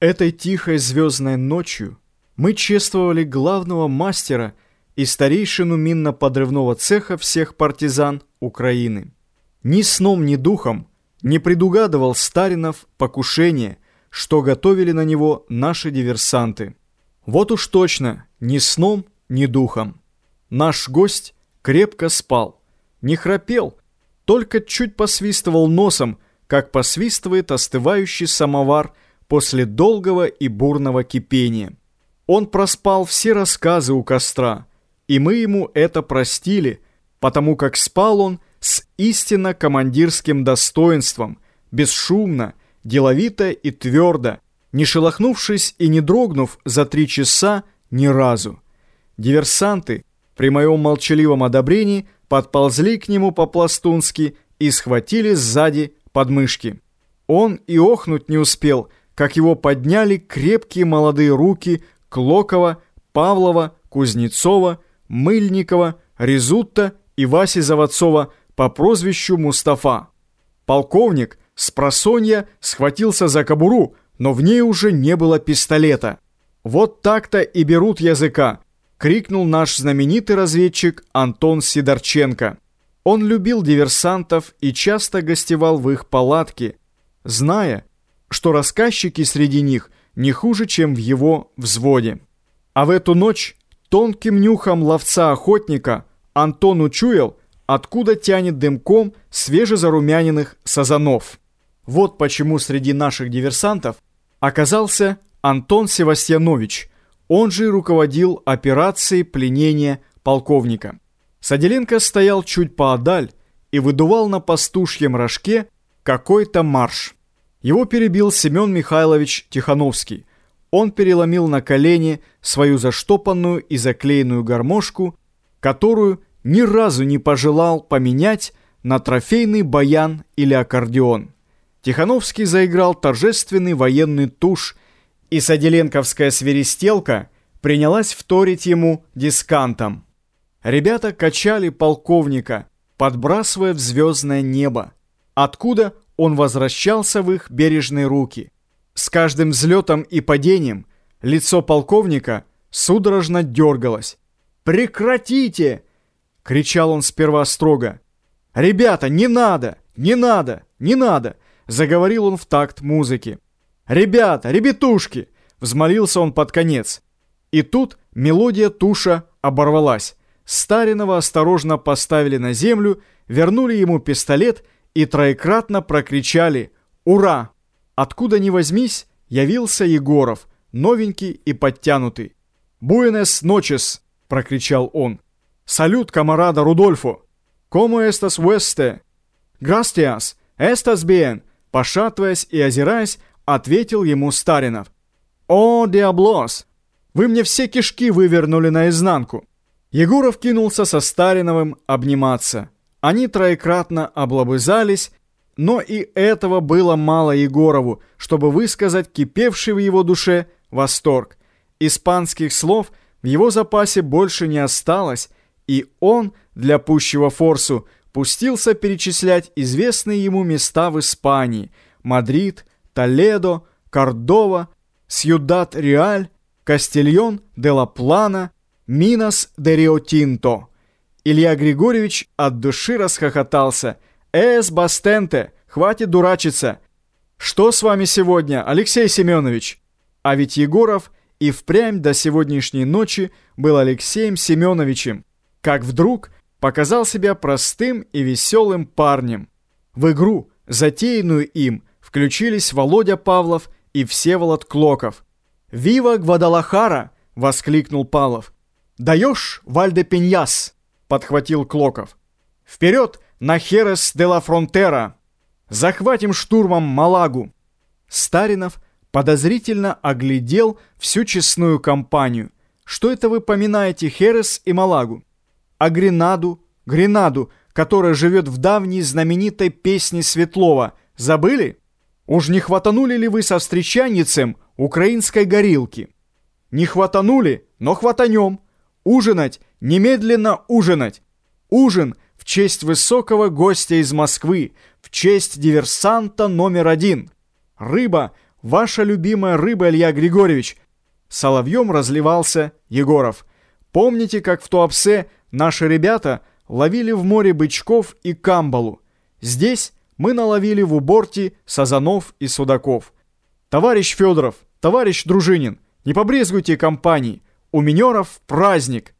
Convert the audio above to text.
Этой тихой звездной ночью мы чествовали главного мастера и старейшину минно-подрывного цеха всех партизан Украины. Ни сном, ни духом не предугадывал Старинов покушение, что готовили на него наши диверсанты. Вот уж точно, ни сном, ни духом. Наш гость крепко спал, не храпел, только чуть посвистывал носом, как посвистывает остывающий самовар после долгого и бурного кипения. Он проспал все рассказы у костра, и мы ему это простили, потому как спал он с истинно командирским достоинством, бесшумно, деловито и твердо, не шелохнувшись и не дрогнув за три часа ни разу. Диверсанты при моем молчаливом одобрении подползли к нему по-пластунски и схватили сзади подмышки. Он и охнуть не успел, как его подняли крепкие молодые руки Клокова, Павлова, Кузнецова, Мыльникова, Резутта и Васи Заводцова по прозвищу Мустафа. Полковник с просонья схватился за кобуру, но в ней уже не было пистолета. «Вот так-то и берут языка!» — крикнул наш знаменитый разведчик Антон Сидорченко. Он любил диверсантов и часто гостевал в их палатке, зная, что рассказчики среди них не хуже, чем в его взводе. А в эту ночь тонким нюхом ловца-охотника Антон учуял, откуда тянет дымком свежезарумяненных сазанов. Вот почему среди наших диверсантов оказался Антон Севастьянович, он же руководил операцией пленения полковника. Саделенко стоял чуть поодаль и выдувал на пастушьем рожке какой-то марш. Его перебил Семен Михайлович Тихановский. Он переломил на колени свою заштопанную и заклеенную гармошку, которую ни разу не пожелал поменять на трофейный баян или аккордеон. Тихановский заиграл торжественный военный тушь, и саделенковская свиристелка принялась вторить ему дискантом. Ребята качали полковника, подбрасывая в звездное небо, откуда он возвращался в их бережные руки. С каждым взлетом и падением лицо полковника судорожно дергалось. «Прекратите!» — кричал он сперва строго. «Ребята, не надо! Не надо! Не надо!» — заговорил он в такт музыки. «Ребята, ребятушки!» — взмолился он под конец. И тут мелодия туша оборвалась. Старинова осторожно поставили на землю, вернули ему пистолет и троекратно прокричали «Ура!». Откуда ни возьмись, явился Егоров, новенький и подтянутый. «Буэнес ночес!» — прокричал он. «Салют, камарада Рудольфо! Como estas vueste?» «Gracias! Estas bien!» Пошатываясь и озираясь, ответил ему Старинов. «О, диаблос! Вы мне все кишки вывернули наизнанку!» Егоров кинулся со Стариновым обниматься. Они троекратно облобызались, но и этого было мало Егорову, чтобы высказать кипевший в его душе восторг. Испанских слов в его запасе больше не осталось, и он для пущего форсу пустился перечислять известные ему места в Испании – Мадрид, Толедо, Кордова, Сьюдад-Реаль, Кастельон де ла Плана – Минас де Риотинто. Илья Григорьевич от души расхохотался. «Es bastante, хватит дурачиться!» «Что с вами сегодня, Алексей Семенович?» А ведь Егоров и впрямь до сегодняшней ночи был Алексеем Семеновичем, как вдруг показал себя простым и веселым парнем. В игру, затеянную им, включились Володя Павлов и Всеволод Клоков. «Вива Гвадалахара!» — воскликнул Павлов. «Даешь, Вальде Пиньяс!» — подхватил Клоков. «Вперед на Херес де ла Фронтера! Захватим штурмом Малагу!» Старинов подозрительно оглядел всю честную компанию. «Что это вы поминаете Херес и Малагу?» «А Гренаду, Гренаду, которая живет в давней знаменитой песне Светлова, забыли? Уж не хватанули ли вы со встречанницем украинской горилки?» «Не хватанули, но хватанем!» Ужинать! Немедленно ужинать! Ужин в честь высокого гостя из Москвы, в честь диверсанта номер один. Рыба Ваша любимая рыба, Илья Григорьевич!» Соловьем разливался Егоров. «Помните, как в Туапсе наши ребята ловили в море бычков и камбалу? Здесь мы наловили в уборте сазанов и судаков. Товарищ Федоров, товарищ Дружинин, не побрезгуйте компанией. У минеров праздник!»